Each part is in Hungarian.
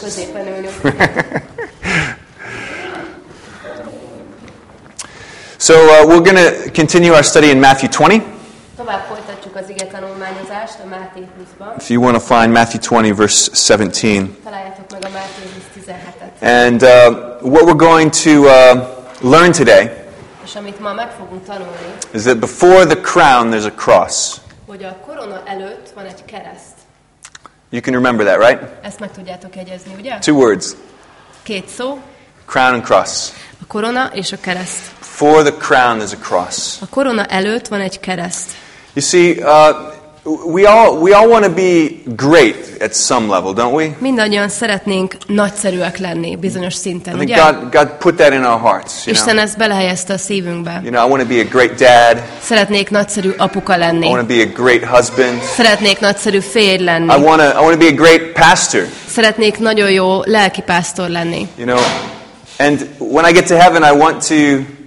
középen ülünk. So uh, we're going to continue our study in Matthew 20. Tovább folytatjuk az ige tanulmányozást a Máté 20-ban. If you want to find Matthew 20, verse 17. Találjátok meg a Máté 20 17-et. And uh, what we're going to uh, learn today És amit ma meg fogunk tanulni, is that before the crown, there's a cross. hogy a korona előtt van egy kereszt. You can remember that, right? Ezt meg tudjátok jegyezni, ugye? Two words Két szó, crown and cross. a korona és a kereszt. Before the crown, there's a cross. A korona előtt van egy kereszt. You see, uh, we all, we all want to be great at some level, don't we? Mindannyian szeretnénk nagyszerűek lenni bizonyos I szinten, think ugye? God, God put that in our hearts. You Isten know? ezt belehelyezte a szívünkbe. you know, I want to be a great dad. Szeretnék nagyszerű apuka I lenni. want to be a great husband. Szeretnék nagyszerű férj I lenni. want to, I want to be a great pastor. Szeretnék nagyon jó lelkipásztor lenni. You know, and when I get to heaven, I want to,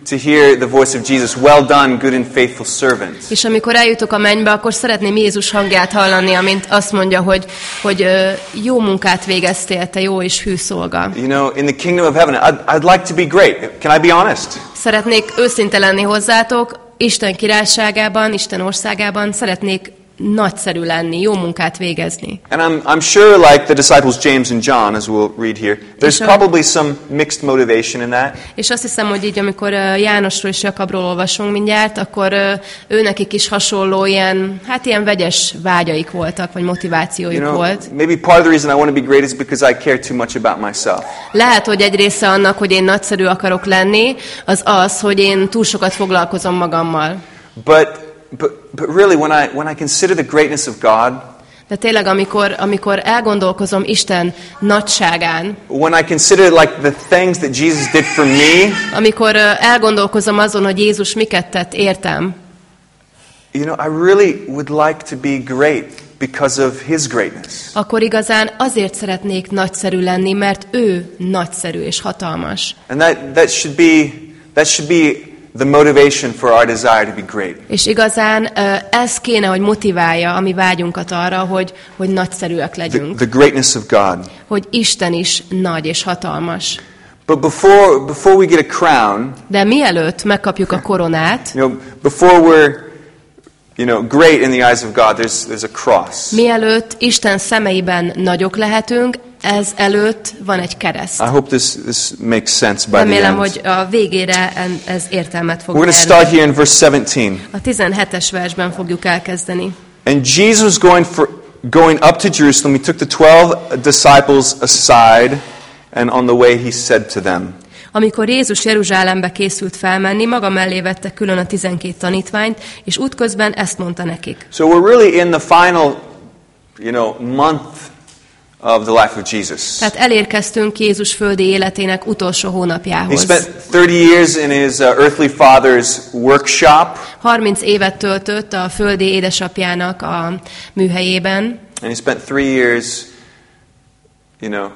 to hear the voice of Jesus, well done, good and faithful servant. És amikor eljutok a mennybe, akkor szeretném Jézus hangját hallani, amint azt mondja, hogy, hogy jó munkát végeztél, te jó és hű szolga. You know, in the kingdom of heaven, I'd, I'd like to be great. Can I be honest? Szeretnék őszinte lenni hozzátok, Isten királyságában, Isten országában szeretnék nagyszerű lenni, jó munkát végezni. And I'm, I'm sure, like the disciples James and John, as we'll read here, there's probably some mixed motivation in that. És azt hiszem, hogy így, amikor Jánosról és Jakabról olvasunk mindjárt, akkor őnekik is hasonló ilyen, hát ilyen vegyes vágyaik voltak, vagy motivációjuk You know, volt. maybe part of the reason I want to be great is because I care too much about myself. Lehet, hogy egy része annak, hogy én nagyszerű akarok lenni, az az, hogy én túl sokat foglalkozom magammal. But, but, but really, when I, when I consider the greatness of God, De tényleg, amikor, amikor elgondolkozom Isten nagyságán, when I consider like the things that Jesus did for me, amikor elgondolkozom azon, hogy Jézus miket tett értem, you know, I really would like to be great because of His greatness. akkor igazán azért szeretnék nagyszerű lenni, mert ő nagyszerű és hatalmas. And that, that should be that should be the motivation for our desire to be great. És igazán ez kéne, hogy motiválja a mi vágyunkat arra, hogy, hogy nagyszerűek The, legyünk. the greatness of God. Hogy Isten is nagy és hatalmas. But before before we get a crown, De mielőtt megkapjuk a koronát, you know, before we're you know, great in the eyes of God, there's there's a cross. Mielőtt Isten szemeiben nagyok lehetünk, ez előtt van egy kereszt. I hope this this makes sense by the Remélem, end. hogy a végére ez értelmet fog We're going to start here in verse 17. A 17-es versben fogjuk elkezdeni. And Jesus going for going up to Jerusalem, he took the 12 disciples aside, and on the way he said to them, Amikor Jézus Jeruzsálembe készült felmenni, maga mellé vette külön a 12 tanítványt, és útközben ezt mondta nekik. So we're really in the final, you know, month of the life of Jesus. Tehát elérkeztünk Jézus földi életének utolsó He hónapjához. spent 30 years in his uh, earthly father's workshop, 30 évet töltött a földi édesapjának a műhelyében, and he spent three years, you know,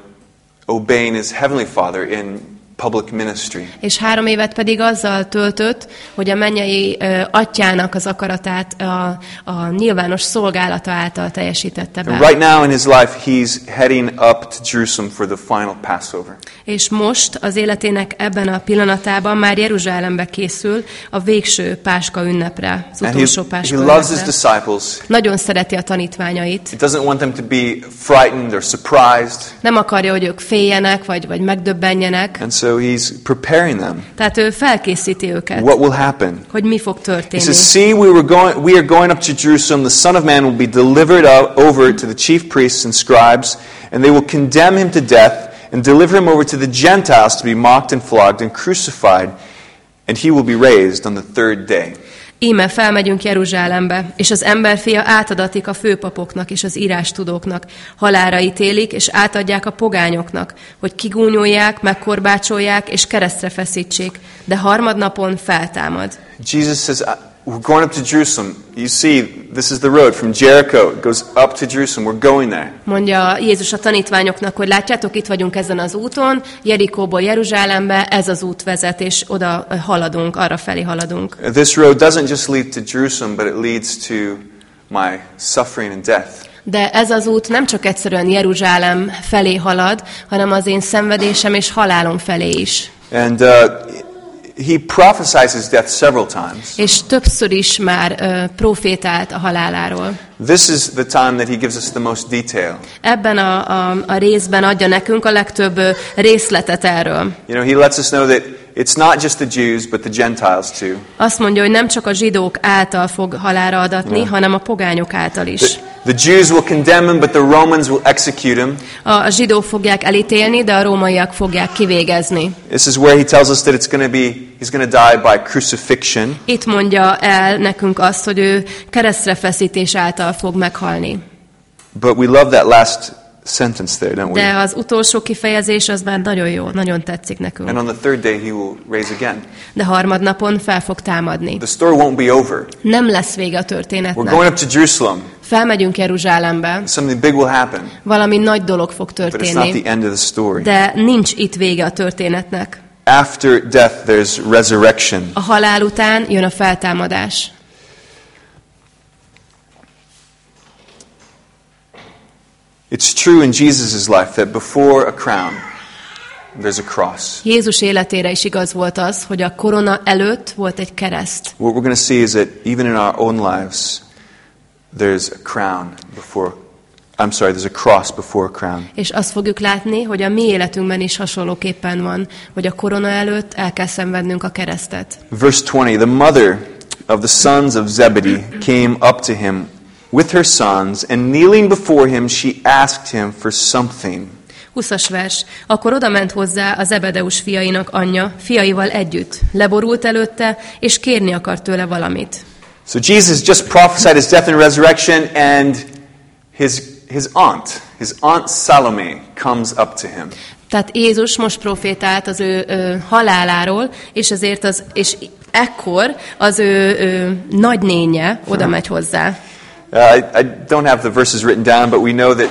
obeying his heavenly father in public ministry. és három évet pedig azzal töltött, hogy a mennyei ö, atyának az akaratát a, a nyilvános szolgálata által teljesítette And be. right now in his life, he's heading up to Jerusalem for the final Passover. És most az életének ebben a pillanatában már Jeruzsálembe készül a végső Páska ünnepre, az And he, utolsó he Páska loves his ünnepre. disciples. Nagyon szereti a tanítványait. He doesn't want them to be frightened or surprised. Nem akarja, hogy ők féljenek, vagy, vagy megdöbbenjenek. And so he's preparing them. Tehát ő felkészíti őket, What will happen? hogy mi fog He says, See, we, were going, we are going up to Jerusalem. The Son of Man will be delivered out, over to the chief priests and scribes, and they will condemn him to death and deliver him over to the Gentiles to be mocked and flogged and crucified, and he will be raised on the third day. Íme felmegyünk Jeruzsálembe, és az emberfia átadatik a főpapoknak és az írástudóknak. Halára ítélik, és átadják a pogányoknak, hogy kigúnyolják, megkorbácsolják, és keresztre feszítsék, de harmadnapon feltámad. Jesus says, "I- We're going up to Jerusalem. You see, this is the road from Jericho. It goes up to Jerusalem. We're going there. Mondja Jézus a tanítványoknak, hogy látjátok, itt vagyunk ezen az úton, Jerikóból Jeruzsálembe, ez az út vezet, és oda haladunk, arra felé haladunk. This road doesn't just lead to Jerusalem, but it leads to my suffering and death. De ez az út nem csak egyszerűen Jeruzsálem felé halad, hanem az én szenvedésem és halálom felé is. And uh, he prophesies his death several times. És többször is már ö, profétált a haláláról. This is the time that he gives us the most detail. Ebben a, a, a részben adja nekünk a legtöbb részletet erről. You know, he lets us know that it's not just the Jews, but the Gentiles too. Azt mondja, hogy nem csak a zsidók által fog halára adatni, Ja. hanem a pogányok által is. The, the Jews will condemn him, but the Romans will execute him. A, a zsidók fogják elítélni, de a rómaiak fogják kivégezni. This is where he tells us that it's going to be, he's going to die by crucifixion. Itt mondja el nekünk azt, hogy ő keresztre feszítés által fog meghalni. But we love that last sentence there, don't we? De az utolsó kifejezés az már nagyon jó, nagyon tetszik And nekünk. on the third day, he will raise again. De harmadnapon fel fog támadni. The story won't be over. Nem lesz vége a We're történetnek. going up to Jerusalem. Felmegyünk Jeruzsálembe, Something big will happen, valami nagy dolog fog but it's not történni, the end of the story. de nincs itt vége a történetnek. After death, there's resurrection. A halál után jön a feltámadás. It's true in Jesus' life that before a crown, there's a cross. Jézus életére is igaz volt az, hogy a korona előtt volt egy kereszt. What we're going to see is that even in our own lives, there's a crown before, I'm sorry, there's a cross before a crown. És azt fogjuk látni, hogy a mi életünkben is hasonlóképpen van, hogy a korona előtt el kell szenvednünk a keresztet. Verse 20 The mother of the sons of Zebedee came up to him with her sons, and kneeling before him, she asked him for something. 20 vers. Akkor oda ment hozzá az Ebedeus fiainak anyja, fiaival együtt. Leborult előtte, és kérni akart tőle valamit. So Jesus just prophesied his death and resurrection, and his, his aunt, his aunt Salome, comes up to him. Tehát Jézus most profétált az ő, ő haláláról, és ezért az, és ekkor az ő, ő nagynénye oda megy hozzá. Uh, I, I don't have the verses written down, but we know that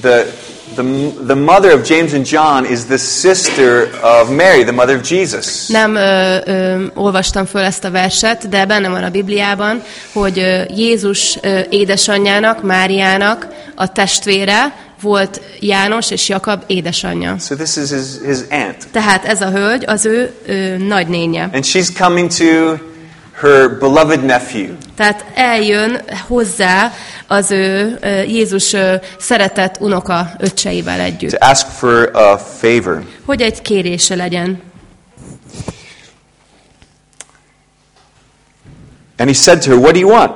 the, the, the mother of James and John is the sister of Mary, the mother of Jesus. Nem ö, ö, olvastam föl ezt a verset, de benne van a Bibliában, hogy ö, Jézus ö, édesanyjának, Máriának a testvére volt János és Jakab édesanyja. So this is his, his aunt. Tehát ez a hölgy az ő ö, nagynénye. And she's coming to her beloved nephew. Tehát eljön hozzá az ő Jézus szeretett unoka öccseivel együtt, to ask for a favor. hogy egy kérése legyen. And he said to her, What do you want?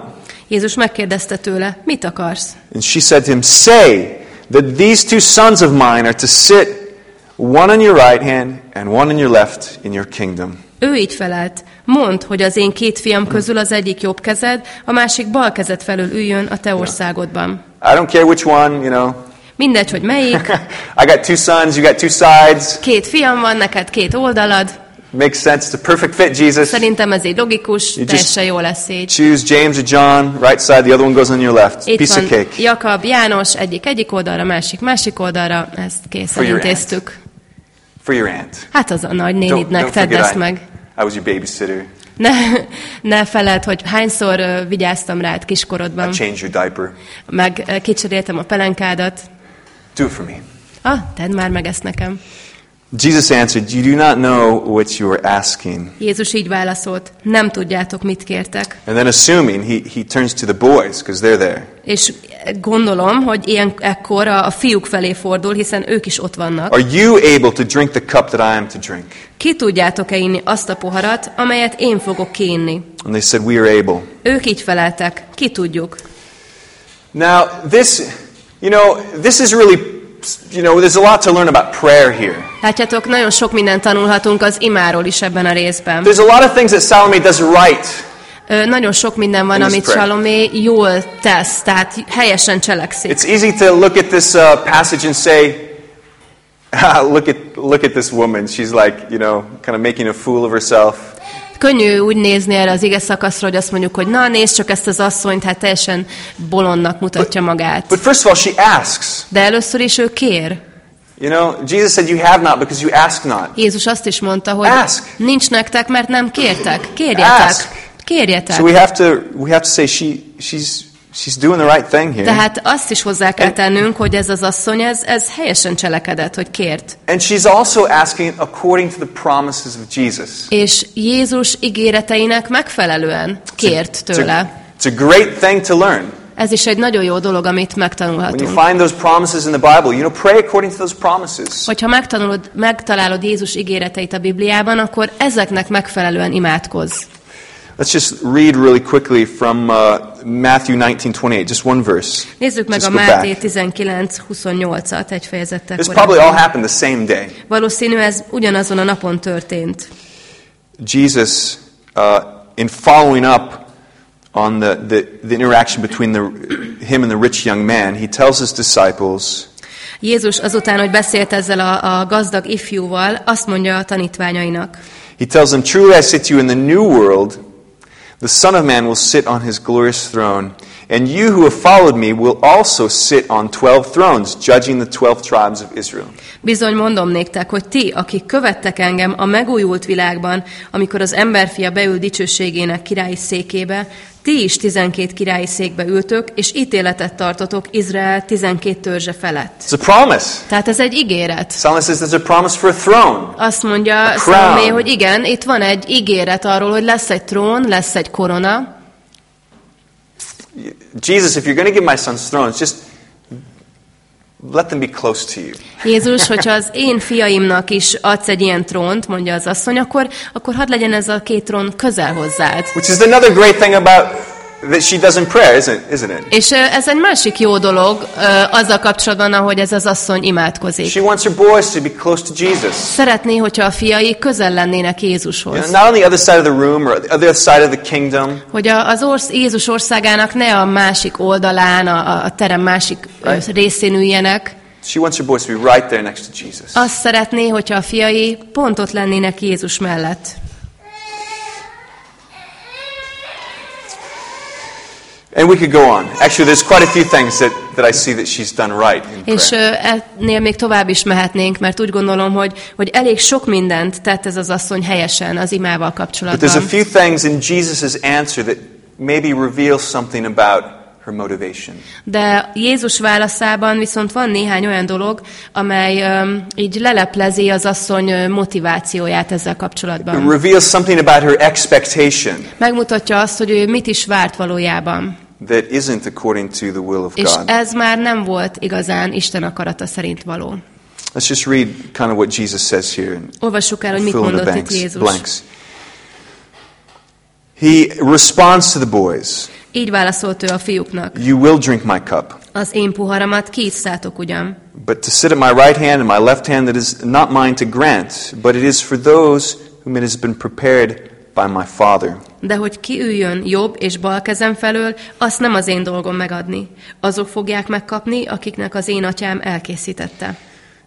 Jézus megkérdezte tőle, mit akarsz? And she said to him, Say that these two sons of mine are to sit, one on your right hand and one on your left, in your kingdom. Ő így felelt, mondd, hogy az én két fiam közül az egyik jobb kezed, a másik bal kezed felől üljön a te országodban. I don't care which one, you know. Mindegy, hogy melyik, I got two sons, you got two sides. két fiam van, neked két oldalad, Makes sense. A perfect fit, Jesus. szerintem ez így logikus, just- teljesen jó lesz így. Choose James or John, right side, the other one goes on your left. Itt Piece of van cake. Jakab, János, egyik egyik oldalra, másik másik oldalra, ezt készen intéztük. For your aunt. Hát az a nagy Don't, tedd ezt I, meg. I was your babysitter. Ne, ne feled, hogy hányszor ö, vigyáztam rád I kiskorodban, changed your diaper. meg ö, kicseréltem a pelenkádat. Do it for me. Ah, tedd már meg ezt nekem. Jesus answered, You do not know what you are asking. Jézus így válaszolt, nem tudjátok, mit kértek. And then, assuming, he, he turns to the boys because they're there. És gondolom, hogy ilyen ekkor a, a fiúk felé fordul, hiszen ők is ott vannak. Are you able to drink the cup that I am to drink? Ki tudjátok-e inni azt a poharat, amelyet én fogok kiinni? And they said, We are able. Ők így feleltek, ki tudjuk. Now, this, you know, this is really, you know, there's a lot to learn about prayer here. Látjátok, nagyon sok mindent tanulhatunk az imáról is ebben a részben. There's a lot of things that Salome does right. Ö, nagyon sok minden van, amit prayer. Salomé jól tesz, tehát helyesen cselekszik. It's easy to look at this uh, passage and say, ah, look, at, look at this woman. She's like, you know, kind of making a fool of herself. Könnyű úgy nézni erre az ige szakaszra, hogy azt mondjuk, hogy na, nézd csak ezt az asszonyt, hát teljesen bolondnak mutatja magát. But first of all, she asks. De először is ő kér. You know, Jesus said, You have not because you ask not. Jézus azt is mondta, hogy Ask. nincs nektek, mert nem kértek. Kérjetek. Ask. Kérjetek. So we have to, we have to say she, she's, She's doing the right thing here. Tehát azt is hozzá kell tennünk, hogy ez az asszony, ez, ez helyesen cselekedett, hogy kért. And she's also asking according to the promises of Jesus. És Jézus ígéreteinek megfelelően kért It's tőle. a, it's a great thing to learn. Ez is egy nagyon jó dolog, amit When you megtanulhatunk. find those promises in the Bible, you know, pray according to those promises. Hogyha megtanulod, megtalálod Jézus ígéreteit a Bibliában, akkor ezeknek megfelelően imádkozz. Let's just read really quickly from uh, Matthew 19:28, just one verse. Nézzük meg Just a Máté back. 19.28-at egy fejezettel This probably all happened the same day. Valószínű ez ugyanazon a napon történt. Jesus, uh, in following up on the, the, the interaction between the, him and the rich young man, he tells his disciples, Jézus azután, hogy beszélt ezzel a, a gazdag ifjúval, azt mondja a tanítványainak. he tells them, Truly I say to you, in the new world, the Son of Man will sit on his glorious throne, and you who have followed me will also sit on twelve thrones, judging the twelve tribes of Israel. Bizony mondom néktek, hogy ti, akik követtek engem a megújult világban, amikor az emberfia beül dicsőségének királyi székébe, ti is tizenkét királyi székbe ültök, és ítéletet tartotok Izrael tizenkét törzse felett. It's a promise. Tehát ez egy ígéret. Solomon says there's a promise for a throne. Azt mondja crown. Szalomé, hogy igen, itt van egy ígéret arról, hogy lesz egy trón, lesz egy korona, Jesus, if you're going to give my sons thrones, just let them be close to you. Jézus, hogyha az én fiaimnak is adsz egy ilyen trónt, mondja az asszony, akkor, akkor hadd legyen ez a két trón közel hozzád. Which is another great thing about that she does in prayer, isn't, isn't it? És ez egy másik jó dolog azzal kapcsolatban, ahogy ez az asszony imádkozik. She wants her boys to be close to Jesus. Szeretné, hogyha a fiai közel lennének You Jézushoz. know, not on the other side of the room or the other side of the kingdom, Hogy az orsz, Jézus országának ne a másik oldalán, a, a terem másik Right. részén üljenek. she wants her boys to be right there next to Jesus. Azt szeretné, hogyha a fiai pont ott lennének Jézus mellett. And we could go on. Actually, there's quite a few things that, that I see that she's done right in És prayer. ö, ennél még tovább is mehetnénk, mert úgy gondolom, hogy, hogy elég sok mindent tett ez az asszony helyesen az imával But there's a kapcsolatban. few things in Jesus' answer that maybe reveal something about her motivation. De Jézus válaszában viszont van néhány olyan dolog, amely öm, így leleplezi az asszony motivációját ezzel It kapcsolatban. reveals something about her expectation Megmutatja azt, hogy ő mit is várt valójában. That isn't according to the will of És God. ez már nem volt igazán Isten akarata szerint való. Let's just read kind of what Jesus says here Olvassuk el, hogy mit mondott itt. Jézus. blanks. He responds to the boys. Így válaszolt ő a fiúknak. You will drink my cup, Az én poharamat kiisszátok ugyan, but to sit at my right hand and my left hand, that is not mine to grant, but it is for those whom it has been prepared by my Father. de hogy ki üljön jobb és bal kezem felől, azt nem az én dolgom megadni. Azok fogják megkapni, akiknek az én atyám elkészítette.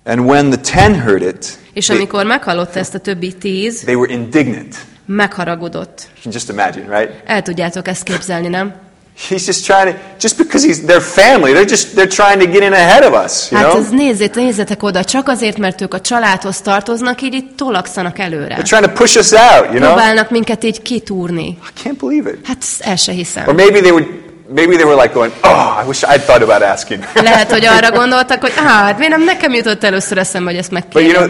And when the ten heard it, És they, amikor meghallotta ezt a többi tíz, they were indignant. megharagudott. Just imagine, right? El tudjátok ezt képzelni, nem? He's just trying to, just because he's their family, they're just, they're trying to get in ahead of us, you Hát know? ez nézzét, nézzetek oda, csak azért, mert ők a családhoz tartoznak, így itt tolakszanak előre. They're trying to push us out, you know? Próbálnak minket így kitúrni. I can't believe it. Hát el se Or hiszem. maybe they would, maybe they were like going, oh, I wish I'd thought about asking. Lehet, hogy arra gondoltak, hogy ah, hát miért nem nekem jutott először eszembe, hogy ezt But you know,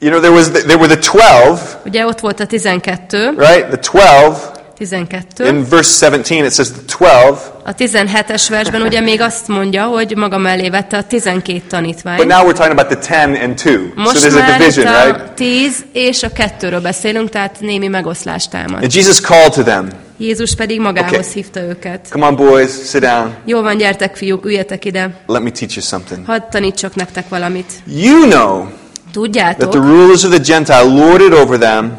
you know, there was the, there were the twelve, Ugye ott volt a 12, right? The twelve 12. in verse seventeen. It says the twelve, A 17-es versben ugye még azt mondja, hogy maga mellé vette a 12 but tanítványt. now we're talking about the ten and two. so Most there's a már division, a right? 10 és a 2-ről beszélünk, tehát némi megoszlást támad. And Jesus called to them, Jézus pedig magához Okay. hívta őket. "Come on, boys, sit down. Jó van, gyertek fiúk, üljetek ide, Let me teach you something. hadd tanítsak nektek valamit. You know that the Tudjátok, rulers of the Gentile lord it over them,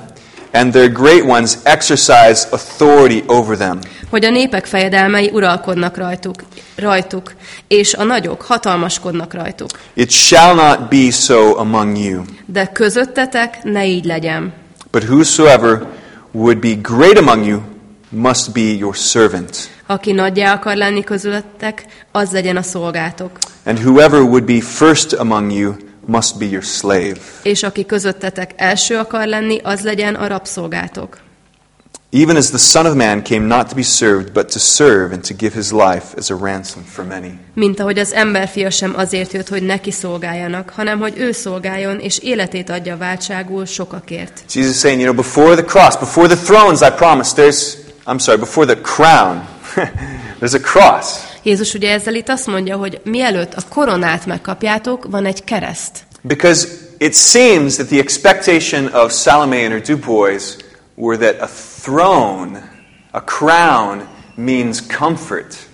and their great ones exercise authority over them." hogy a népek fejedelmei uralkodnak rajtuk, rajtuk, és a nagyok hatalmaskodnak rajtuk. It shall not be so among you. De közöttetek ne így legyen. But whosoever would be great among you must be your servant. Aki nagyjá akar lenni közülettek, az legyen a szolgátok. And whoever would be first among you must be your slave. És aki közöttetek első akar lenni, az legyen a rabszolgátok. Even as the Son of Man came not to be served, but to serve and to give his life as a ransom for many. Mint ahogy az emberfia sem azért jött, hogy neki szolgáljanak, hanem hogy ő szolgáljon, és életét adja váltságul sokakért. Jesus is saying, you know, before the cross, before the thrones, I promise, there's, I'm sorry, before the crown, there's a cross. Jézus ugye ezzel itt azt mondja, hogy mielőtt a koronát megkapjátok, van egy kereszt. Because it seems that the expectation of Salome and her two boys were that a throne, a crown, means comfort.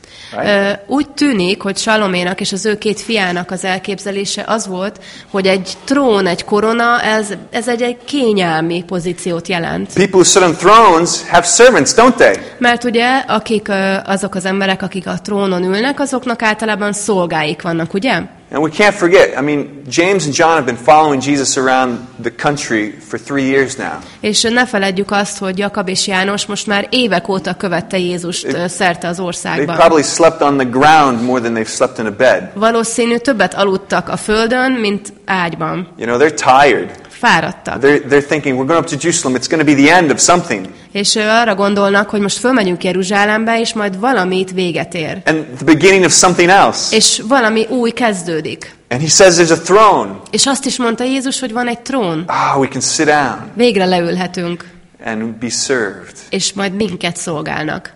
Úgy tűnik, hogy Saloménak és az ő két fiának az elképzelése az volt, hogy egy trón, egy korona, ez, ez egy, egy kényelmi pozíciót jelent. People who sit on thrones have servants, don't they? Mert ugye akik azok az emberek, akik a trónon ülnek, azoknak általában szolgáik vannak, ugye? And we can't forget, I mean, James and John have been following Jesus around the country for three years now. És ne feledjük azt, hogy Jakab és János most már évek óta követte Jézust ö, szerte az They országban. probably slept on the ground more than they've slept in a bed. Valószínű többet aludtak a földön, mint ágyban. You know, they're tired. Fáradtak. They're, they're thinking, we're going up to Jerusalem, it's going to be the end of something. És arra gondolnak, hogy most fölmegyünk Jeruzsálembe, és majd valamit véget ér. And the beginning of something else. És valami új kezdődik. And he says there's a throne. És azt is mondta Jézus, hogy van egy trón. Ah, we can sit down Végre leülhetünk, and be served. és majd minket szolgálnak.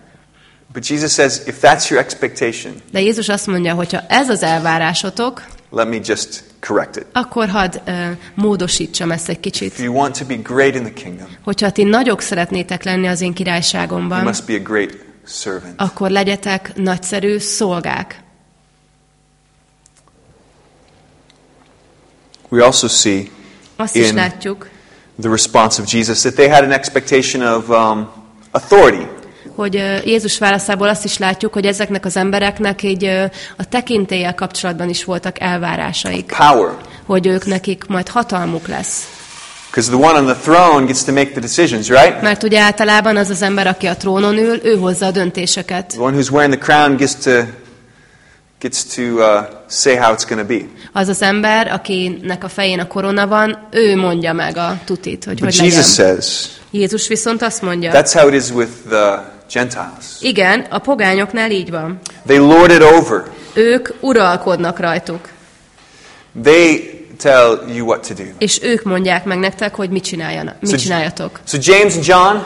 But Jesus says, if that's your expectation, De Jézus azt mondja, hogy ha ez az elvárásotok, let me just correct it. akkor hadd ö, módosítsam ezt egy If kicsit. you want to be great in the kingdom, Hogyha ti nagyok szeretnétek lenni az én you királyságomban, must be a great servant. akkor legyetek nagyszerű szolgák. We also see Azt is In- látjuk, the response of Jesus that they had an expectation of um, authority. Hogy Jézus válaszából azt is látjuk, hogy ezeknek az embereknek így a tekintéllyel kapcsolatban is voltak elvárásaik, power. hogy ők nekik majd hatalmuk lesz. Because the one on the throne gets to make the decisions, right? Mert ugye általában az az ember, aki a trónon ül, ő hozza a döntéseket. The one who's wearing the crown gets to gets to uh, say how it's going to be. Az az ember, akinek a fején a korona van, ő mondja meg a tutit, hogy But hogy legyen. Jesus says Jézus viszont azt mondja, that's how it is with the Gentiles. igen, a pogányoknál így van. They lord it over. Ők uralkodnak rajtuk, They tell you what to do. és ők mondják meg nektek, hogy mit, csináljanak, mit So- csináljatok. So James and John,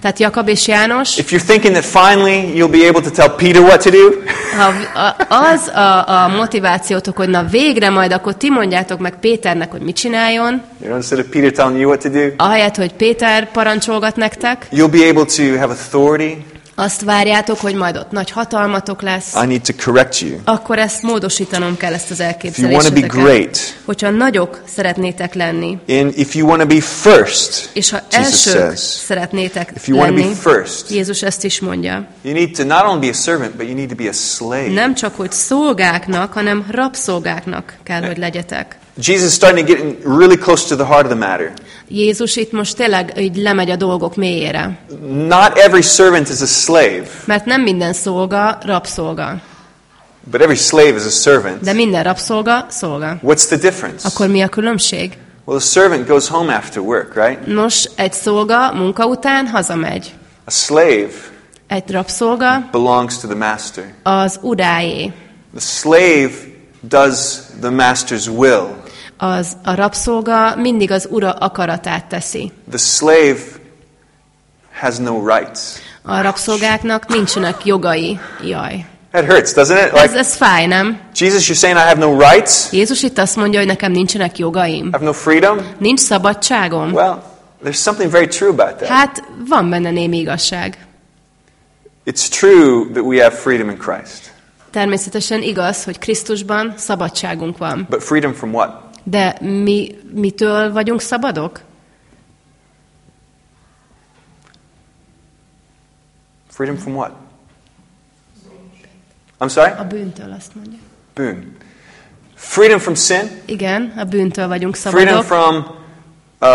Tehát Jakab és János, if you're thinking that finally you'll be able to tell Peter what to do, ha a- az a, a motivációtok, hogy na végre majd akkor ti mondjátok meg Péternek, hogy mit csináljon, you know, instead of Peter telling you what to do, ahelyett, hogy Péter parancsolgat nektek, you'll be able to have authority. Azt várjátok, hogy majd ott nagy hatalmatok lesz, I need to correct you. akkor ezt módosítanom kell, ezt az If you want to be elképzeléseket. great, Hogyha nagyok szeretnétek lenni, and if you want to be first, és ha elsők says, szeretnétek if you want to lenni, be first, Jézus ezt is mondja, you need to not only be a servant, but you need to be a slave. nem csak, hogy szolgáknak, hanem rabszolgáknak kell, hogy legyetek. Jesus is starting to get really close to the heart of the matter. Jézus itt most tényleg így lemegy a dolgok mélyére. Not every servant is a slave, Mert nem minden szolga rabszolga, but every slave is a servant. de minden rabszolga szolga. What's the difference? Akkor mi a különbség? Well, a servant goes home after work, right? Nos, egy szolga munka után hazamegy. A slave Egy rabszolga belongs to the master. az uráé. The slave does the master's will. Az a rabszolga mindig az ura akaratát teszi. The slave has no rights. A rabszolgáknak nincsenek jogai. Jaj. That hurts, doesn't it? Ez, Like, ez fáj, nem? Jesus, you're saying I have no rights? Jézus itt azt mondja, hogy nekem nincsenek jogaim. I have no freedom? Nincs szabadságom. Well, there's something very true about that. Hát van benne némi igazság. It's true that we have freedom in Christ. Természetesen igaz, hogy Krisztusban szabadságunk van. But freedom from what? De mi mitől vagyunk szabadok? Freedom from what? I'm sorry? A bűntől azt mondja. Boom. Freedom from sin? Igen, a bűntől vagyunk Freedom szabadok. from uh,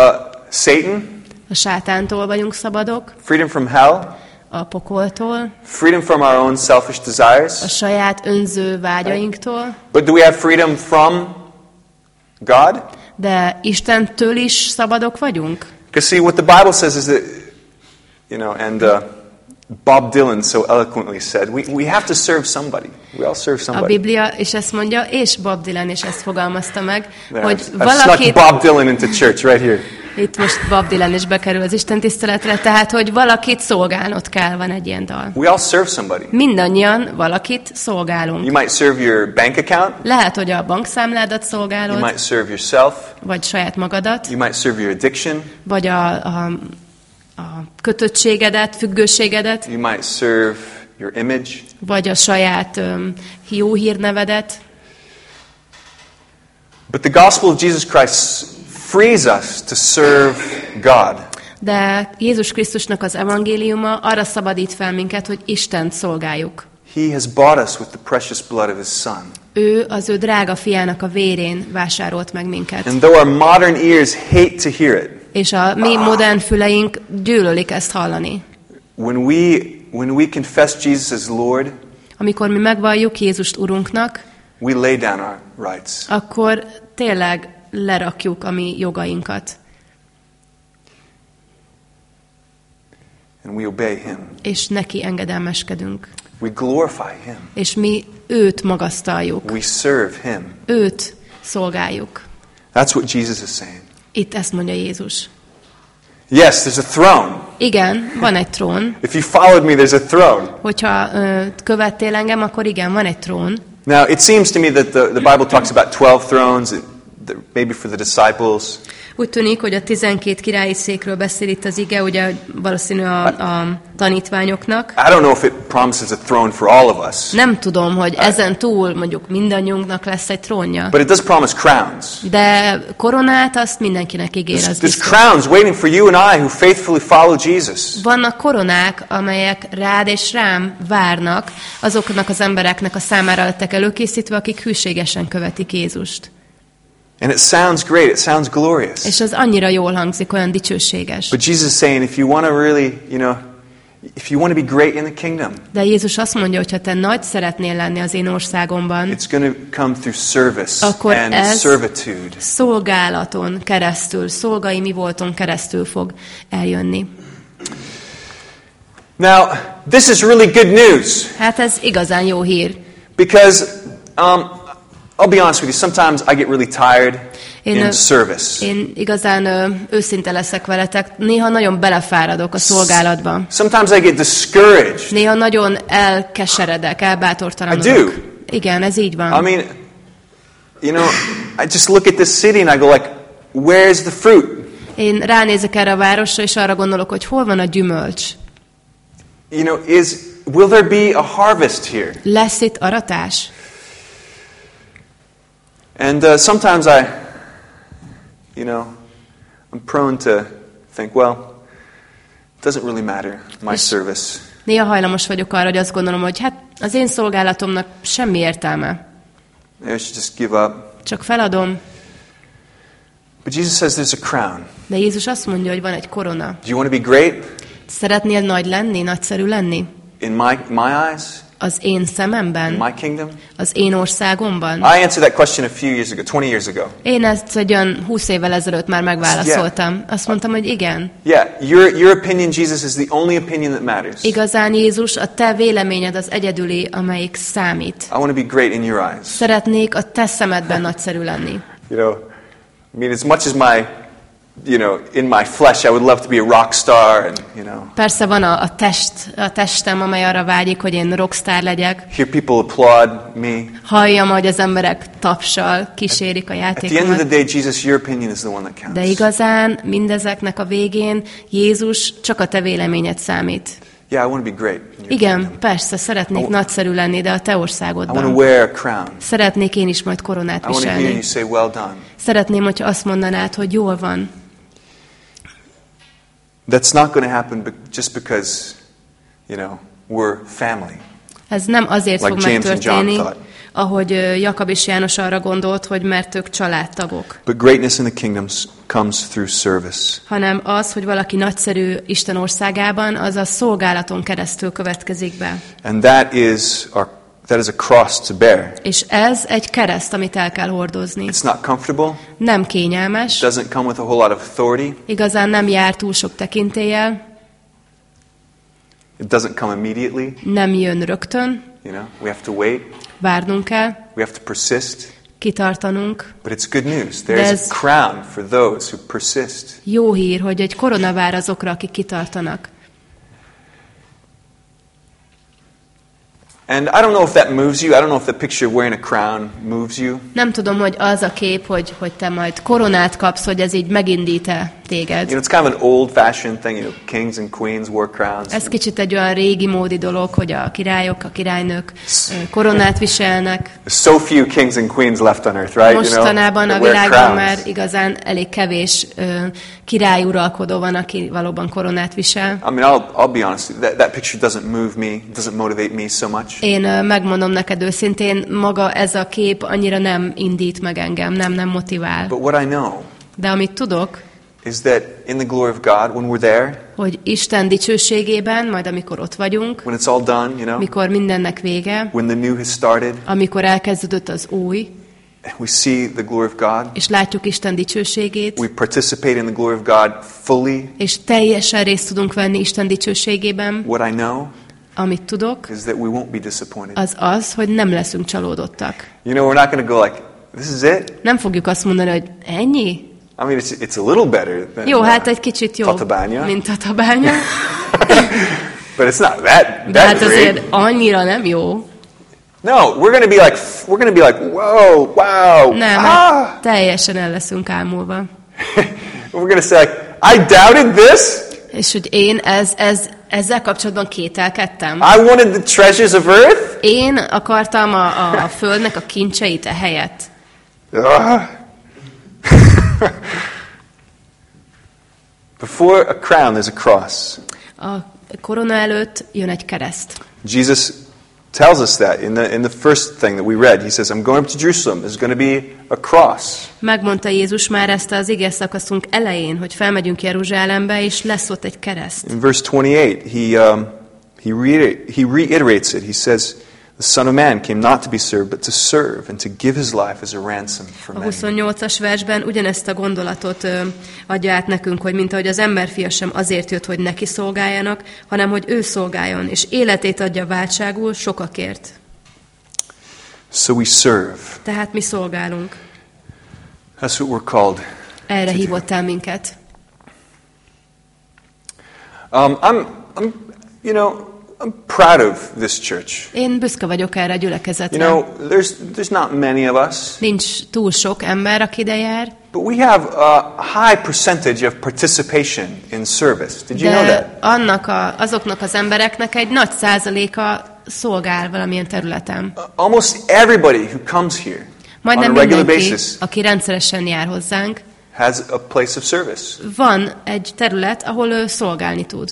Satan? A sátántól vagyunk szabadok. Freedom from hell? A pokoltól. Freedom from our own selfish A desires? saját önző vágyainktól. But do we have freedom from God? De Istentől is szabadok vagyunk? Because see, what the Bible says is that You know, and uh, Bob Dylan so eloquently said, we, we have to serve somebody. We all serve A somebody. Biblia is ezt mondja, és Bob Dylan is ezt fogalmazta meg, There, hogy I've, I've valakit, Bob Dylan into church right here. Itt most Bob Dylan is bekerül az Isten tiszteletre, tehát, hogy valakit szolgálnod kell, van egy ilyen dal. We all serve somebody. Mindannyian valakit szolgálunk. You might serve your bank account. Lehet, hogy a bankszámládat You szolgálod, might serve yourself. vagy saját magadat, You might serve your addiction. vagy a, a, a kötöttségedet, függőségedet, You might serve your image. vagy a saját um, jó hírnevedet. But the gospel of Jesus Christ frees us to serve God. De Jézus Krisztusnak az evangéliuma arra szabadít fel minket, hogy Istent szolgáljuk. He has bought us with the precious blood of his son. Ő az ő drága fiának a vérén vásárolt meg minket. And though our modern ears hate to hear it, És a mi modern füleink gyűlölik ezt hallani. when we when we confess Jesus as Lord, Amikor mi megvalljuk Jézust Urunknak, we lay down our rights. akkor tényleg lerakjuk a mi jogainkat, and we obey him. és neki engedelmeskedünk. We glorify him. És mi őt magasztaljuk, We serve him. őt szolgáljuk. That's what Jesus is saying. Itt ezt mondja Jézus. Yes, there's a throne. Igen, van egy trón. If you followed me, there's a throne. Hogyha ö, követtél engem, akkor igen, van egy trón. Now, it seems to me that the, the Bible talks about 12 thrones, it- that maybe for the disciples. Úgy tűnik, hogy a 12 királyi székről beszél itt az ige, ugye valószínű a, a tanítványoknak. I don't know if it promises a throne for all of us, Nem tudom, hogy ezen túl mondjuk mindannyiunknak lesz egy trónja. but it does promise crowns. De koronát azt mindenkinek ígér, az there's crowns waiting for you and I who faithfully follow Jesus. Vannak koronák, amelyek rád és rám várnak, azoknak az embereknek a számára lettek előkészítve, akik hűségesen követik Jézust. And it sounds great, it sounds glorious. És az annyira jól hangzik, olyan dicsőséges. But Jesus is saying if you want to really, you know, if you want to be great in the kingdom, De Jézus azt mondja, hogy ha te nagy szeretnél lenni az én országomban, it's going to come through service Akkor and ez- servitude. szolgálaton keresztül, szolgai mi volton keresztül fog eljönni. Now, this is really good news Hát ez igazán jó hír. because um, I'll be honest with you, sometimes I get really tired Én, in service. Én igazán ö, őszinte leszek veletek. Néha nagyon belefáradok a szolgálatba. Sometimes I get discouraged. Néha nagyon elkeseredek, I elbátortalanodok. do. Igen, ez így van. I mean, you know, I just look at this city and I go like, where's the fruit? Én ránézek erre a városra, és arra gondolok, hogy hol van a gyümölcs. You know, is will there be a harvest here? Lesz itt aratás? And uh, sometimes I, you know, I'm prone to think, well, it doesn't really matter, my Yes. service. Néha hajlamos vagyok arra, hogy azt gondolom, hogy hát az én szolgálatomnak semmi értelme. Maybe I should just give up. Csak feladom. But Jesus says there's a crown. De Jézus azt mondja, hogy van egy korona. Do you want to be great Szeretnél nagy lenni, nagyszerű lenni? in my, my eyes, Az én in szememben? my kingdom? Az én országomban? I answered that question a few years ago, 20 years ago. Én ezt egy olyan 20 évvel ezelőtt már megválaszoltam. Azt mondtam, hogy igen. Yeah, your, your opinion, Jesus, is the only opinion that matters. I Igazán Jézus, a te véleményed az egyedüli, amelyik számít. want to be great in your eyes. Szeretnék a te szemedben nagyszerű lenni. You know, I mean, as much as my, you know, in my flesh, I would love to be a rock star and, you know, Persze van a, a, test, a testem, amely arra vágyik, hogy én rockstar legyek. hear people applaud me. Halljam, hogy az emberek tapsal kísérik a At the end of the játékomat. day, Jesus, your opinion is the one that De counts. igazán mindezeknek a végén Jézus csak a te véleményed számít. Yeah, I want to be great. Igen, kingdom. persze, szeretnék I- nagyszerű lenni, de a te I want to országodban. wear a crown. Szeretnék én is majd koronát I want to hear viselni. you say, well done. Szeretném, hogyha azt mondanád, hogy jól van. That's not going to happen just because, you know, we're family. Ez nem azért Like fog James megtörténni, ahogy Jakab és János arra gondolt, hogy mert ők családtagok, But greatness in the kingdoms comes through service. hanem az, hogy valaki nagyszerű Isten országában, az a szolgálaton keresztül következik be. And that is our that is a cross to bear. És ez egy kereszt, amit el kell hordozni. It's not comfortable. Nem kényelmes, It doesn't come with a whole lot of authority. igazán nem jár túl sok tekintéllyel, It doesn't come immediately. nem jön rögtön, You know, we have to wait. várnunk kell, We have to persist. kitartanunk. But it's good news. There's There's- a crown for those who persist. Jó hír, hogy egy korona vár azokra, akik kitartanak. And I don't know if that moves you. I don't know if the picture of wearing a crown moves you. Nem tudom, hogy az a kép, hogy, hogy te majd koronát kapsz, hogy ez így megindít-e téged. You know, it's kind of an old-fashioned thing. You know, kings and queens wore crowns. Ez kicsit egy olyan régi módi dolog, hogy a királyok, a királynők koronát viselnek. So few kings and queens left on earth, right? Mostanában a wear világban már igazán elég kevés ö, királyuralkodó van, aki valóban koronát visel. I mean, I'll, I'll be honest. That, that picture doesn't move me. Doesn't motivate me so much. Én megmondom neked őszintén, maga ez a kép annyira nem indít meg engem, nem, nem motivál. But what I know De amit tudok, is that in the glory of God, when we're there, hogy Isten dicsőségében, majd amikor ott vagyunk, when it's all done, you know, mikor mindennek vége, when the new has started, amikor elkezdődött az új, we see the glory of God, és látjuk Isten dicsőségét, we participate in the glory of God fully. és teljesen részt tudunk venni Isten dicsőségében, What I know amit tudok, is that we won't be disappointed. az az, hogy nem leszünk csalódottak. You know, we're not going to go like, this is it. Nem fogjuk azt mondani, hogy ennyi? I mean, it's, it's a little better than Jó, uh, hát egy kicsit jobb, Tatabánya. mint Tatabánya, but it's not that, de hát that azért great. annyira nem jó. No, we're to be like, we're to be like, whoa, wow, Nem, ah. hát teljesen el leszünk ámulva. we're to say like, I doubted this. És hogy én ez, ez, ezzel kapcsolatban kételkedtem. I wanted the treasures of earth. Én akartam a, a, a földnek a kincseit a helyet. Before a crown, there's a cross. A korona előtt jön egy kereszt. Jesus tells us that in the, in the first thing that we read. He says, I'm going up to Jerusalem. There's going to be a cross. Megmondta Jézus már ezt az ige szakaszunk elején, hogy felmegyünk Jeruzsálembe, és lesz ott egy kereszt. In verse 28, he, um, he, reiter- he reiterates it. He says, The Son of Man came not to be served, but to serve, and to give his life as a ransom for A many. 28-as versben ugyanezt a gondolatot ö, adja át nekünk, hogy mint ahogy az emberfia sem azért jött, hogy neki szolgáljanak, hanem hogy ő szolgáljon, és életét adja váltságul sokakért. So we serve. Tehát mi szolgálunk. That's what we're called. Erre hívott el minket. Um, I'm, I'm, you know, I'm proud of this church. Én büszke vagyok erre a You gyülekezetre. know, there's, there's not many of us, Nincs túl sok ember, aki ide jár, but we have a high percentage of participation in service. Did you know that? de annak a, azoknak az embereknek egy nagy százaléka szolgál valamilyen területen. Almost everybody who comes here on Majdnem a regular mindenki, basis aki rendszeresen jár hozzánk, has a place of service. van egy terület, ahol ő szolgálni tud.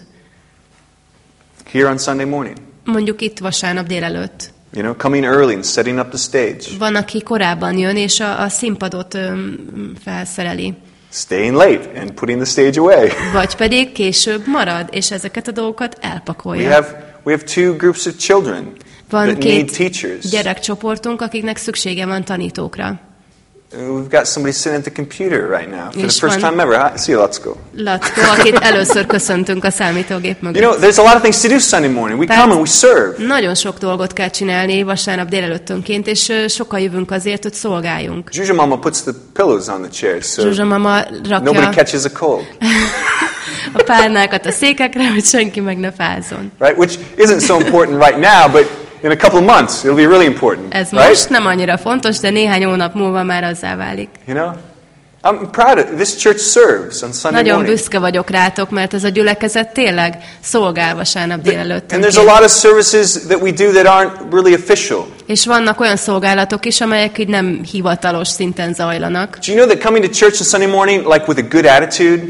Here on Sunday morning, Mondjuk itt vasárnap délelőtt. you know, coming early and setting up the stage, Van, aki korábban jön, és a, a színpadot öm, felszereli. staying late and putting the stage away. Vagy pedig később marad, és ezeket a dolgokat We elpakolja. have, we have two groups of children Van that need két teachers. gyerekcsoportunk, akiknek szüksége van tanítókra. We've got somebody sitting at the computer right now for the first time ever. Hi, See you, let's go. Lackó, akit először köszöntünk a számítógép mögött. You know, there's a lot of things to do Sunday morning. We Tehát- come and we serve. Nagyon sok dolgot kell csinálni vasárnap délelőttönként, és ö, sokan jövünk azért, hogy szolgáljunk. Juju Mama puts the pillows on the chairs so Zsuzsa mama nobody rakja catches a cold, a párnákat a székekre, hogy senki meg ne fázzon. right? Which isn't so important right now, but in a couple of months it'll be really important, Ez right? most nem annyira fontos, de néhány hónap múlva már azzá válik. You know, I'm proud of this church serves on Sunday Nagyon morning. büszke vagyok rátok, mert ez a gyülekezet tényleg szolgál vasárnap And there's a lot of services that we do that aren't really official. És vannak olyan szolgálatok is, amelyek így nem hivatalos szinten zajlanak. Do you know that coming to church on Sunday morning, like with a good attitude,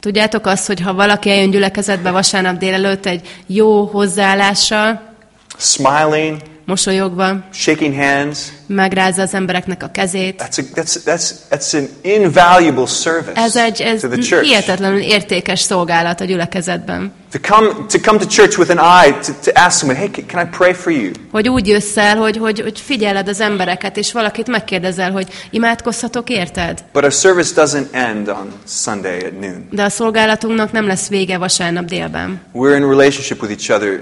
Tudjátok azt, hogy ha valaki eljön gyülekezetbe vasárnap délelőtt egy jó hozzáállással, smiling, mosolyogva, shaking hands. megrázza az embereknek a kezét. That's, a, that's, that's, that's an invaluable service Ez egy ez to the church. hihetetlenül értékes szolgálat a gyülekezetben. To come, to come to church with an eye, to, to ask someone, hey, can I pray for you? Hogy úgy jössz el, hogy, hogy, hogy figyeled az embereket, és valakit megkérdezel, hogy imádkozhatok érted? But our service doesn't end on Sunday at noon. De a szolgálatunknak nem lesz vége vasárnap délben. We're in relationship with each other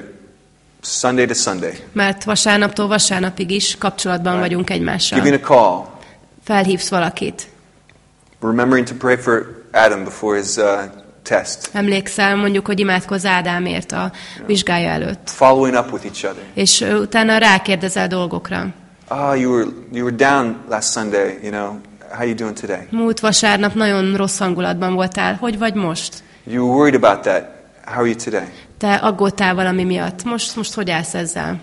Sunday to Sunday. Mert vasárnaptól vasárnapig is kapcsolatban vagyunk Giving egymással. a call, Felhívsz valakit. remembering to pray for Adam before his uh, test, Emlékszel mondjuk, hogy imádkozz Ádámért a vizsgája előtt. following up with each other. És utána rákérdezel dolgokra. Ah, you were you were down last Sunday. You know, how you doing today? Múlt vasárnap nagyon rossz hangulatban voltál. Hogy vagy most? You were worried about that. How are you today? Te aggódtál valami miatt. Most, most hogy állsz ezzel?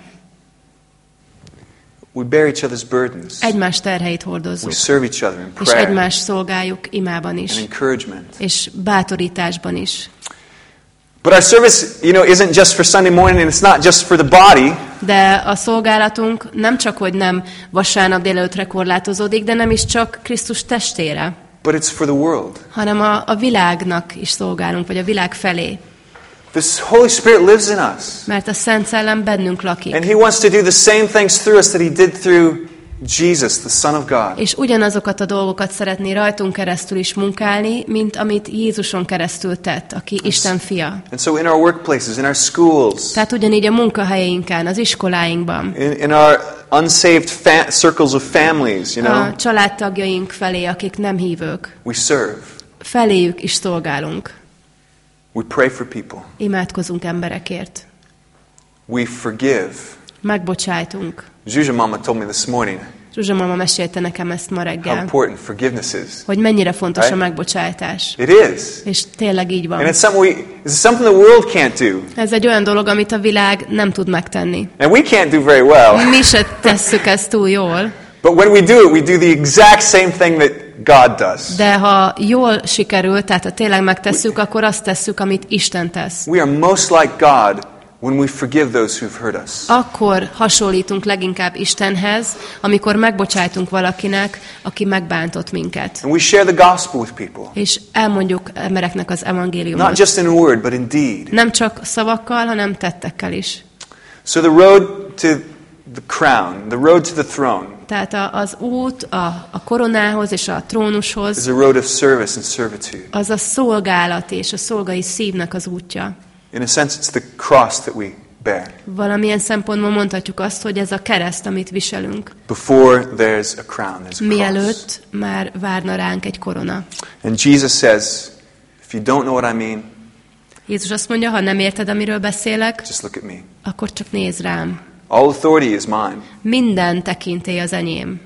We bear each other's burdens. Egymás terheit We hordozzuk. serve each other in És prayer egymás szolgáljuk imában and is. encouragement. És bátorításban is. But our service, you know, isn't just for Sunday morning, and it's not just for the body. De a szolgálatunk nem csak, hogy nem vasárnap délelőttre korlátozódik, de nem is csak Krisztus testére, But it's for the world. hanem a, a világnak is szolgálunk, vagy a világ felé. This Holy Spirit lives in us. Mert a Szent Szellem bennünk lakik. And He wants to do the same things through us that He did through Jesus, the Son of God. És ugyanazokat a dolgokat szeretné rajtunk keresztül is munkálni, mint amit Jézuson keresztül tett, aki Isten fia. And so in our workplaces, in our schools, Tehát ugyanígy a munkahelyeinken, az iskoláinkban, in, in our unsaved circles of families, you know, a családtagjaink felé, akik nem hívők, we serve. feléjük is szolgálunk. We pray for people. Imádkozunk emberekért. We forgive. Megbocsájtunk. Zsuzsa Mama told me this morning Zsuzsa mama mesélte nekem ezt ma how reggel, important forgiveness is. hogy mennyire fontos a Right? megbocsátás. It is. És tényleg így And van. it's something, we, it's something the world can't do. Ez egy olyan dolog, amit a világ nem tud megtenni. And we can't do very well. Mi se tesszük ezt túl jól, But when we do it, we do the exact same thing that God does. de ha jól sikerül, tehát ha tényleg megtesszük, akkor azt tesszük, amit Isten tesz. We are most like God when we forgive those who've hurt us. Akkor hasonlítunk leginkább Istenhez, amikor megbocsájtunk valakinek, aki megbántott minket. And we share the gospel with people. És elmondjuk embereknek az Not evangéliumot. just in word, but in deed. Nem csak szavakkal, hanem tettekkel is. So the road to the crown, the road to the throne, Tehát az út a, a koronához és a trónushoz, is a road of service and servitude. az a szolgálat és a szolgai szívnek az útja. In a sense, it's the cross that we bear. Valamilyen szempontból mondhatjuk azt, hogy ez a kereszt, amit viselünk, Before there's a crown, there's a cross. mielőtt már várna ránk egy korona. And Jesus says, if you don't know what I mean, Jézus azt mondja, ha nem érted, amiről beszélek, just look at me. akkor csak nézz rám. All authority is mine, Minden tekintély az enyém.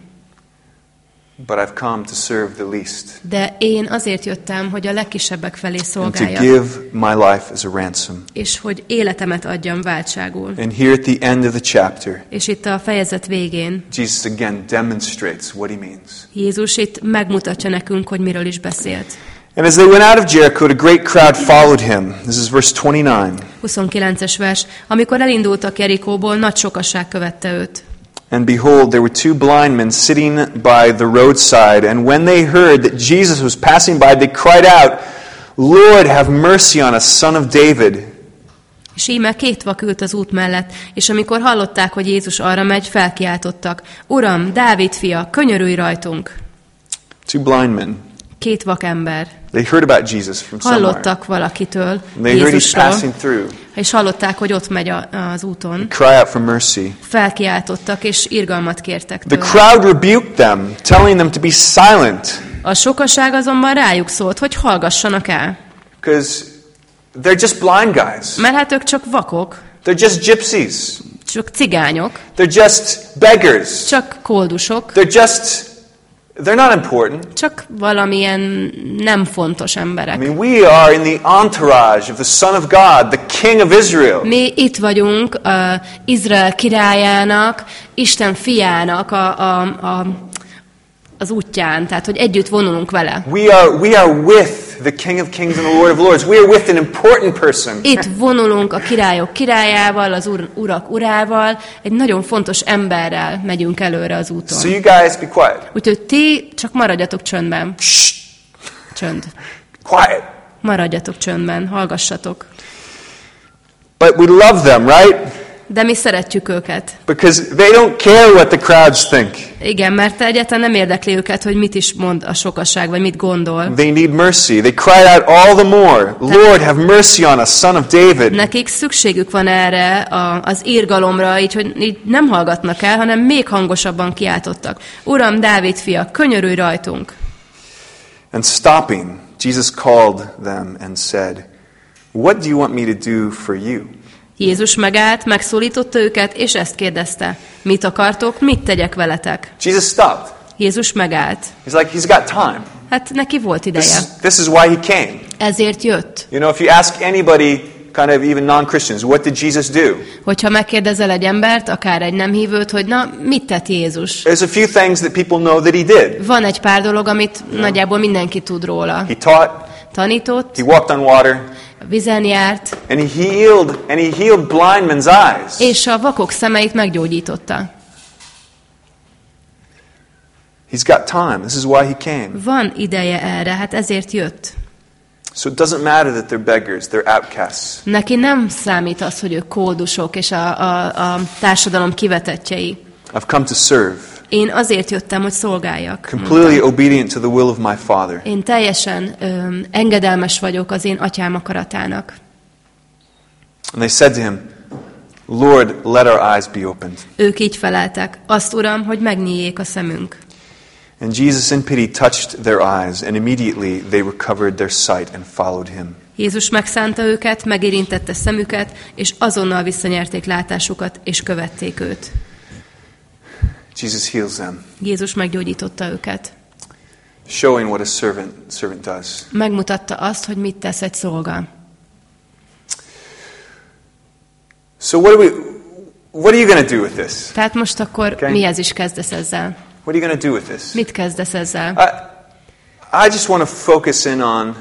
but I've come to serve the least De én azért jöttem, hogy a legkisebbek felé and to szolgáljak, give my life as a ransom. és hogy életemet adjam váltságul. And here at the end of the chapter, És itt a fejezet végén Jesus again demonstrates what he means. Jézus itt megmutatja nekünk, hogy miről is beszélt. And as they went out of Jericho, a great crowd followed him. This is verse 29. 29-es vers. Amikor elindultak Jerikóból, nagy sokaság követte őt. And behold, there were two blind men sitting by the roadside. And when they heard that Jesus was passing by, they cried out, Lord, have mercy on us, son of David. És íme két vak ült az út mellett, és amikor hallották, hogy Jézus arra megy, felkiáltottak. Uram, Dávid fia, könyörülj rajtunk! Two blind men. Két vak ember. They heard about Jesus from. Hallottak valakitől, they heard Jézusról, passing through. és hallották, hogy ott megy a, az úton. Cry out for mercy. Felkiáltottak, és irgalmat kértek The tőle. crowd rebuked them, telling them to be silent, A sokaság azonban rájuk szólt, hogy hallgassanak el. because they're just blind guys. Mert hát ők csak vakok, They're just gypsies. csak cigányok, They're just beggars. csak koldusok, They're just, they're not important. csak valamilyen nem fontos I emberek. mean, we are in the entourage of the Son of God, the King of Israel. Mi itt vagyunk uh, Izrael királyának, Isten fiának a, a, a, az útján, tehát hogy együtt vonulunk vele. We are, we are with the King of Kings and the Lord of Lords. We are with an important person. Itt vonulunk a királyok királyával, az ur- urak urával, egy nagyon fontos emberrel megyünk előre az úton. So you guys be quiet. Úgyhogy ti csak maradjatok csöndben. Shh. Csönd. Quiet. Maradjatok csöndben, hallgassatok. But we love them, right? De mi szeretjük őket. Because they don't care what the crowds think. Igen, mert egyáltalán nem érdekli őket, hogy mit is mond a sokaság, vagy mit gondol. They need mercy. They cried out all the more, Lord, have mercy on us, son of David. Nekik szükségük van erre a, az írgalomra, így, hogy így nem hallgatnak el, hanem még hangosabban kiáltottak. Uram, Dávid fia, könyörülj rajtunk! And stopping, Jesus called them and said, What do you want me to do for you? Jézus megállt, megszólította őket, és ezt kérdezte. Mit akartok, mit tegyek veletek? Jesus stopped. Jézus megállt. He's like, He's got time. Hát neki volt This ideje. is, this is why He came. Ezért jött. You know, if you ask anybody, kind of even non Christians, what did Jesus do? Hogyha megkérdezel egy embert, akár egy nem hívőt, hogy na, mit tett Jézus? There's a few things that people know that He did. Van egy pár dolog, amit nagyjából mindenki tud róla. He taught, Tanított, He walked on water, vizen járt, and He healed, and He healed blind men's eyes. és a vakok szemeit meggyógyította. He's got time. This is why He came. Van ideje erre, hát ezért jött. So it doesn't matter that they're beggars, they're outcasts. Neki nem számít az, hogy ők kódusok és a, a, a társadalom kivetettjei. I've come to serve, Én azért jöttem, hogy szolgáljak. completely obedient to the will of my Father. Én teljesen öm, engedelmes vagyok az én atyám akaratának. And they said to him, Lord, let our eyes be opened. Ők így feleltek. Azt, Uram, hogy megnyíljék a szemünk. And Jesus, in pity, touched their eyes, and immediately they recovered their sight and followed him. Jézus megszánta őket, megérintette szemüket, és azonnal visszanyerték látásukat, és követték őt. Jesus heals them, Jézus meggyógyította őket. showing what a servant, servant does. Megmutatta azt, hogy mit tesz egy szolga. So what, are we, what are you going to do with this? Tehát most akkor Okay. mihez is kezdesz ezzel? What are you going to do with this? Mit kezdesz ezzel? I, I just want to focus in on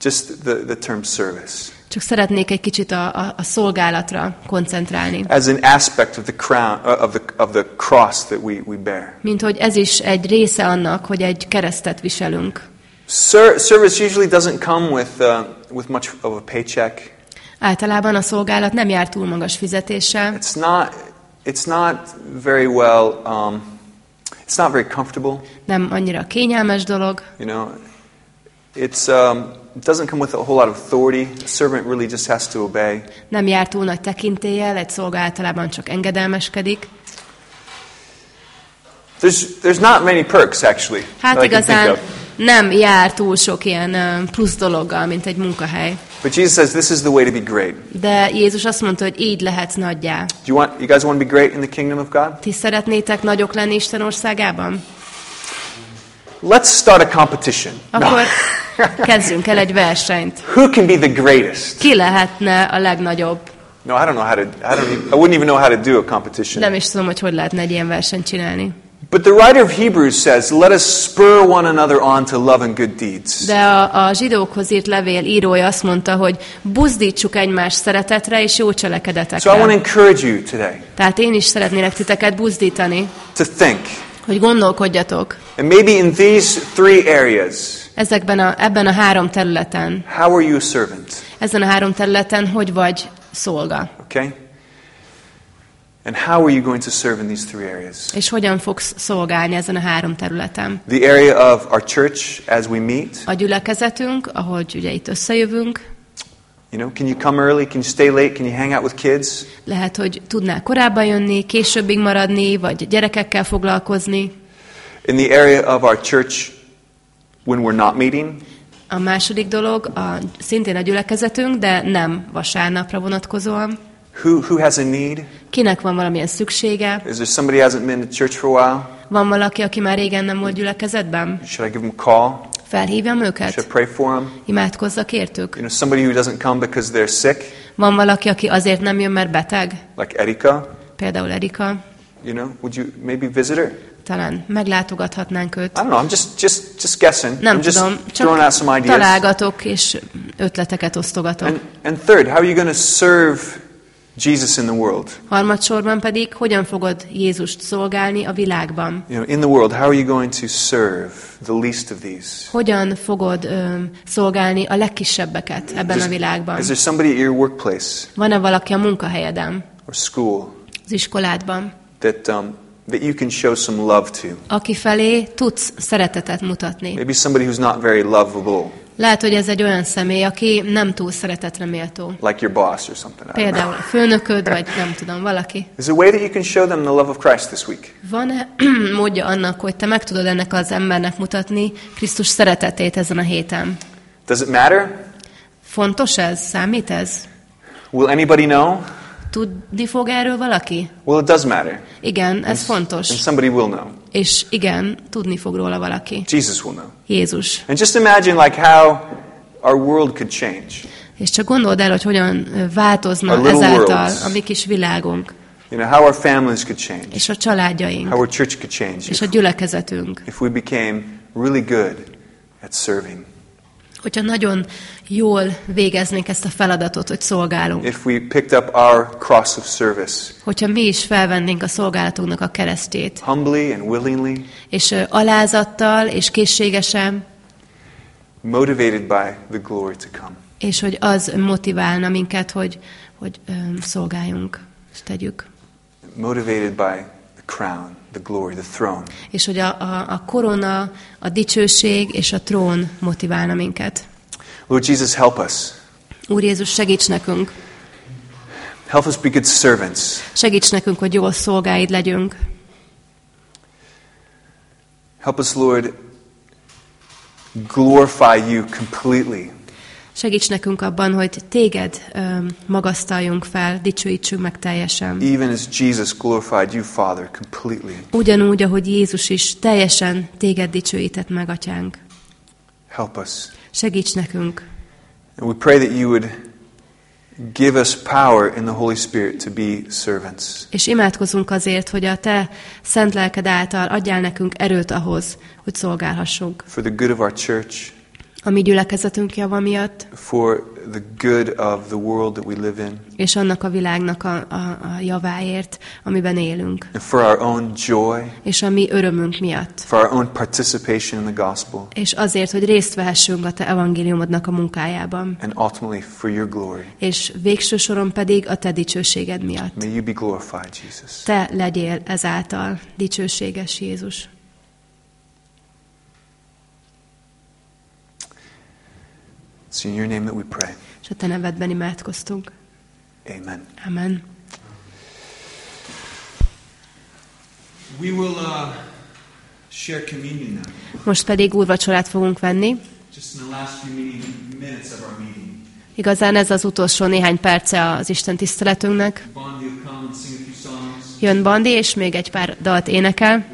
just the, the term service Csak szeretnék egy kicsit a, a, a szolgálatra koncentrálni. as an aspect of the crown uh, of the, of the cross that we, we bear. Mint hogy ez is egy része annak, hogy egy keresztet viselünk. Ser- service usually doesn't come with, uh, with much of a paycheck. Általában a szolgálat nem jár túl magas fizetéssel, It's not, it's not very well, um, it's not very comfortable, nem annyira kényelmes dolog, you know. It's, um, doesn't come with a whole lot of authority. A servant really just has to obey. nem jár túl nagy tekintéllyel, egy szolga általában csak engedelmeskedik. There's, there's not many perks, actually, Hát igazán nem jár túl sok ilyen plusz dologgal, mint egy munkahely. But Jesus says this is the way to be great. De Jézus azt mondta, hogy így lehetsz nagyjá. Do you, want, you guys want to be great in the kingdom of God? Ti szeretnétek nagyok lenni Isten országában? Let's start a competition. Akkor kezdjünk el egy versenyt. Who can be the greatest? Ki lehetne a legnagyobb? No, I don't know how to. I don't. I wouldn't even know how to do a competition. Nem is tudom, hogy hogy lehetne egy ilyen versenyt csinálni. But the writer of Hebrews says, "Let us spur one another on to love and good deeds." De a, a zsidókhoz írt levél írója azt mondta, hogy buzdítsuk egymás szeretetre és jó So I want to cselekedetekre. encourage you today Tehát én is szeretnélek titeket buzdítani, to think, hogy gondolkodjatok and maybe in these three areas, ezekben a, ebben a három területen. how are you a servant? Ezen a három területen hogy vagy szolga? Okay. And how are you going to serve in these three areas? És hogyan fogsz szolgálni ezen a három területen? The area of our church as we meet. A gyülekezetünk, ahogy ugye itt összejövünk, You know, can you come early? Can you stay late? Can you hang out with kids? lehet, hogy tudnál korábban jönni, későbbig maradni, vagy gyerekekkel foglalkozni. In the area of our church when we're not meeting, A második dolog a, szintén a gyülekezetünk, de nem vasárnapra vonatkozóan. who, who has a need? Kinek van valamilyen szüksége? Is there somebody hasn't been to church for a while? Van valaki, aki már régen nem volt gyülekezetben? Should I give them a call? Felhívjam Should I őket? pray for them? Imádkozzak értük? You know, somebody who doesn't come because they're sick, Van valaki, aki azért nem jön, mert beteg? like Erika. Például Erika. You know, would you maybe visit her? Talán meglátogathatnánk őt. I don't know. I'm just just just guessing. Nem I'm just tudom, throwing out csak some ideas. találgatok és ötleteket osztogatok. And, and third, how are you going to serve Jesus in the world? Harmadsorban pedig, hogyan fogod Jézust szolgálni a világban? You know, in the world, how are you going to serve the least of these? Hogyan fogod ö, szolgálni a legkisebbeket ebben a világban? Is there somebody at your workplace Van-e valaki a munkahelyeden, or school az iskoládban, that um, that you can show some love to? aki felé tudsz szeretetet mutatni? Maybe somebody who's not very lovable, Lehet, hogy ez egy olyan személy, aki nem túl szeretetre méltó. like your boss or something. Például a főnököd, vagy nem tudom, valaki. Is a way that you can show them the love of Christ this week? Van-e módja annak, hogy te meg tudod ennek az embernek mutatni Krisztus szeretetét ezen a héten? Does it matter? Fontos ez? Számít ez? Will anybody know? Tudni fog erről valaki? Well, it does matter. Igen, ez And fontos. somebody will know. És igen, tudni fog róla valaki. Jesus will know. Jézus. And just imagine like how our world could change. És csak gondold el, hogy hogyan változna ezáltal worlds. a mi kis világunk, You know, how our families could change. és a családjaink, How our church could change és a gyülekezetünk. if we became really good at serving. Hogyha nagyon jól végeznénk ezt a feladatot, hogy szolgálunk. If we picked up our cross of service Hogyha mi is felvennénk a szolgálatunknak a keresztjét, humbly and willingly, és alázattal és készségesen, motivated by the glory to come. és hogy az motiválna minket, hogy, hogy ö, szolgáljunk, és tegyük. Motivated by the crown, the glory, the throne. És hogy a, a, a korona, a dicsőség és a trón motiválna minket. Lord Jesus, help us. Úr Jézus, segíts nekünk! Help us be good servants. Segíts nekünk, hogy jól szolgáid legyünk. Help us, Lord, glorify you completely. Segíts nekünk abban, hogy téged ö, magasztaljunk fel, dicsőítsünk meg teljesen. Even as Jesus glorified you, Father, completely. Ugyanúgy, ahogy Jézus is teljesen téged dicsőített meg, atyánk. Help us. Segíts nekünk. And we pray that you would give us power in the Holy Spirit to be servants. És imádkozunk azért, hogy a te szent lelked által adjál nekünk erőt ahhoz, hogy szolgálhassunk. For the good of our church, A mi gyülekezetünk java miatt, for the good of the world that we live in, és annak a világnak a, a, a javáért, amiben élünk. and for our own joy, És a mi örömünk miatt. for our own participation in the gospel, És azért, hogy részt vehessünk a te evangéliumodnak a munkájában. and ultimately for your glory. És végső soron pedig a te dicsőséged miatt. May you be glorified, Jesus. Te legyél ezáltal dicsőséges Jézus. It's in your name that we pray. És a te nevedben imádkoztunk. Amen. Amen. We will uh, share communion now. Most pedig úrvacsorát fogunk venni. Just in the last few minutes of our meeting. Igazán ez az utolsó néhány perce az Isten tiszteletünknek. Jön Bandi, és még egy pár dalt énekel.